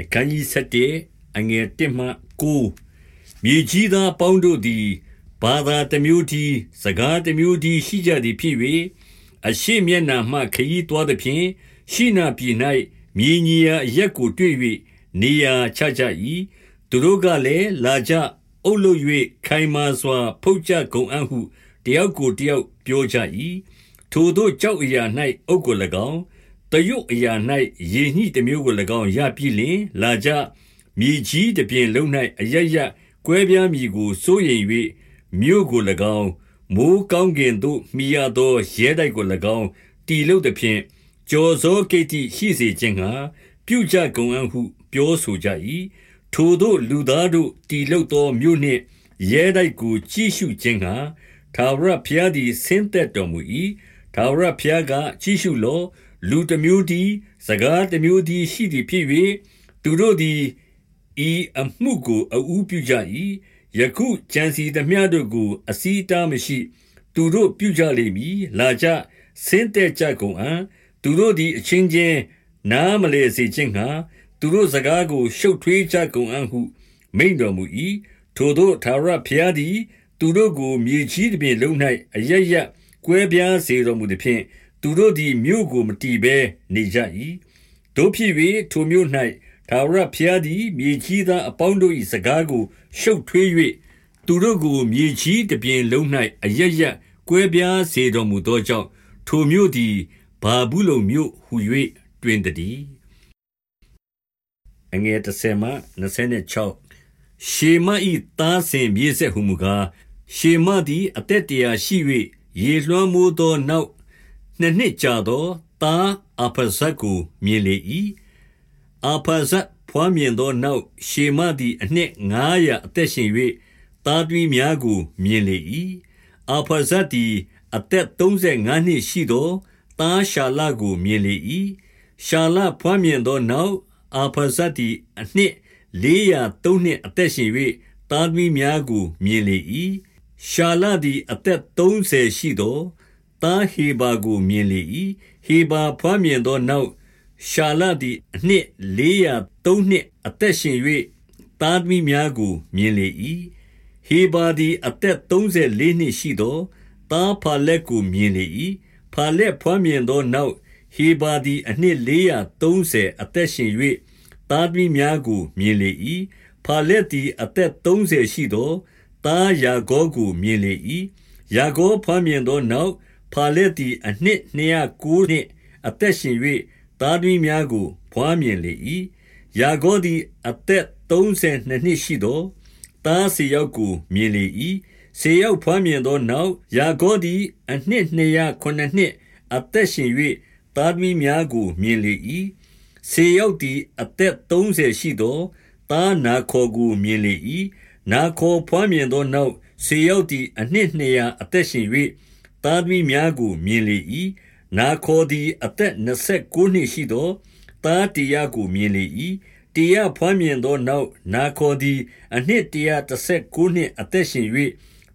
အခန်းကြီး7အငယ်1မှ9မြေကြီးသားပေါင်းတို့သည်ဘာသာတစ်မျိုးတည်းစကားတစ်မျိုးတည်းရှိကြသည်ဖြစ်၍အရှိမျက်နာမှခရီးသွားသည်ဖြင့်ရှိနာပြည်၌မြေကြီးရာအရက်ကိုတွေ့၍နေရာချကြ၏သူတို့ကလည်းလာကြအုပ်လို့၍ခိုင်မာစွာ ဖုတ်ကြကုန်အံ့ဟုတယောက်ကိုတယောက်ပြောကြ၏ထိုတို့ကြောက်အရာ၌အုပ်ကို၎င်း တရွတ်အရာ၌ရေညှိတစ်မျိုးကို၎င်းရပြီလင်လာကြမြေကြီးတစ်ပြင်လုံး၌အရရကွဲပြားမြည်ကိုစိုးရိမ်၍မြို့ကို၎င်းမိုးကောင်းကင်သို့မိရသောရဲတိုက်ကို၎င်းတီလုတ်သည်ဖြင့်ကြော်စောကိတိရှိစေခြင်းဟာပြုကြကုန်အံ့ဟုပြောဆိုကြ၏ထိုတို့လူသားတို့တီလုတ်သောမြို့နှင့်ရဲတိုက်ကိုကြည့်ရှုခြင်းဟာသာဝရဘုရားသည်ဆင်းသက်တော်မူ၏ထာဝရဘုရားကကြည့်ရှုလော လူတစ်မျိုးတည်းစကားတစ်မျိုးတည်းရှိသည်ဖြစ်၍သူတို့သည်ဤအမှုကိုအူးပြုကြ၏ယခုကြံစီသမျှတို့ကို အစည်းတားမရှိ သူတို့ပြုကြလိမ့်မည်လာကြဆင်းသက်ကြကုန်အံ့သူတို့သည်အချင်းချင်းနားမလဲစေခြင်းငှာသူတို့စကားကို ရှုပ်ထွေးကြကုန်အံ့ဟုမိန်တော်မူ၏ထိုတို့သာရဖျားသည် သူတို့ကိုမြေကြီးတစ်ပြင်လုံး၌အရရကွဲပြားစေတော်မူသည်ဖြင့် သူတို့သည်မြို့ကိုမတည်ဘဲနေကြ၏တို့ဖြစ်၍ထိုမြို့၌သာဝရဖျားသည်မြေကြီးသားအပေါင်းတို့၏စကားကို ရှုပ်ထွေး၍သူတို့ကိုမြေကြီးတစ်ပြင်လုံး၌အရရကွဲပြားစေတော်မူသောကြောင့်ထိုမြို့သည်ဘာဘူးလုံမြို့ဟု၍တွင်တည်းအငယ်30မှ26ရှေမဤသားစဉ်မြေဆက်ဟုမူကားရှေမသည်အသက်တရာရှိ၍ရေလွှမ်းမိုးသောနောက် နှစ်နှစ်ကြာသော သားအဖဇတ်ကို မြင်လေ၏အဖဇတ်ဖွားမြင်သောနောက် ရှေမသည် အနှစ်900အသက်ရှင်၍သားသွီးများကို မြင်လေ၏အဖဇတ်သည် အသက်35နှစ်ရှိသောသားရှာလကို မြင်လေ၏ရှာလဖွားမြင်သောနောက်အဖဇတ်သည် အနှစ်403နှစ်အသက်ရှင်၍သားသွီးများကို မြင်လေ၏ရှာလသည် အသက်30ရှိသော သားဟေဘာကိုမြင်လေ၏ဟေဘာဖွားမြင်သောနောက်ရှာလသည်အနှစ်403နှစ်အသက်ရှင်၍သားသမီးများကိုမြင်လေ၏ဟေဘာသည်အသက်34နှစ်ရှိသောသားဖာလက်ကိုမြင်လေ၏ဖာလက်ဖွားမြင်သောနောက်ဟေဘာသည်အနှစ်430အသက်ရှင်၍သားသမီးများကိုမြင်လေ၏ဖာလက်သည်အသက်30ရှိသောသားယာဂောကိုမြင်လေ၏ယာဂောဖွားမြင်သောနောက် ဖာလက်သည် အနှစ်209နှစ်အသက်ရှင်၍သားသမီးများကို ဘွားမြင်လေ၏ယာဂောသည် အသက်32နှစ်ရှိသောသားစေယောက်ကို မြင်လေ၏စေယောက်ဖွားမြင်သောနောက် ယာဂောသည် အနှစ်209နှစ် အသက်ရှင်၍သားသမီးများကို မြင်လေ၏စေယောက်သည် အသက်30ရှိသောသားနာခေါ်ကို မြင်လေ၏နာခေါ်ဖွားမြင်သောနောက် စေယောက်သည် အနှစ်200အသက်ရှင်၍ သားသမီးများကို မြင်လေ၏နာခေါ်သည် အသက်29နှစ်ရှိသော သားတရာကို မြင်လေ၏တရာဖွားမြင်သောနောက် နာခေါ်သည် အနှစ်139နှစ် အသက်ရှင်၍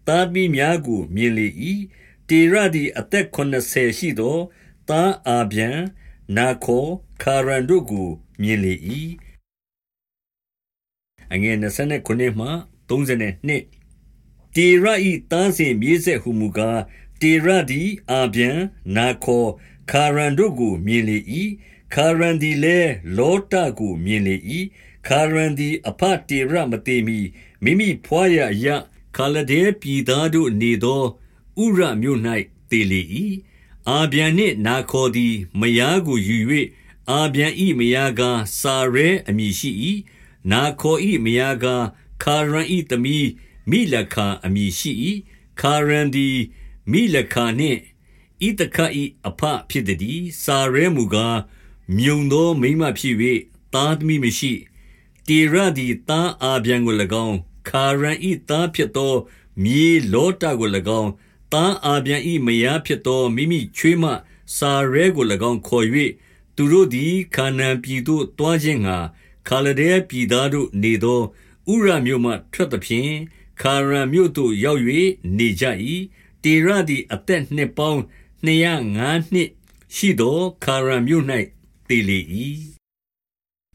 သားသမီးများကို မြင်လေ၏တေရသည် အသက်80ရှိသော သားအာဗျံနာခေါ် ခါရန်တို့ကို မြင်လေ၏အငယ်29မှ32တေရဤသားစဉ်မြေးဆက်ဟုမူကား တေရသည်အာဗျံနာခေါ်ခါရန်တို့ကို မြင်လေ၏ခါရန်သည်လည်းလောတကိုမြင်လေ၏ခါရန်သည်အဖတေရမသေးမီမိမိဖွာရရခါလဒဲပြည်သားတို့နေသောဥရမြို့၌တည်လေ၏အာဗျံနှင့်နာခေါ်သည်မယားကိုယူ၍အာဗျံဤမယားကစာရဲအမည်ရှိ၏နာခေါ်ဤမယားကခါရန်ဤသမီးမိလခာအမည်ရှိ၏ခါရန်သည် မိလခာနှင့်ဣတခ၏အဖဖြစ်သည်စာရဲမူကားမြုံသောမိမဖြစ်၍သားသမီးမရှိတေရသည်သားအာဗျံကို၎င်းခါရန်ဤသားဖြစ်သောမြေလောတကို၎င်းသားအာဗျံဤမယားဖြစ်သောမိမိချွေးမစာရဲကို၎င်းခေါ်၍သူတို့သည်ခါနန်ပြည်သို့တွားခြင်းငှာခါလဒဲပြည်သားတို့နေသောဥရမြို့မှထွက်သဖြင့်ခါရန်မြို့သို့ရောက်၍နေကြ၏ တေရသည်အသက်နှစ်ပေါင်း205နှစ်ရှိသော ခါရန်မြို့၌တည်လေ၏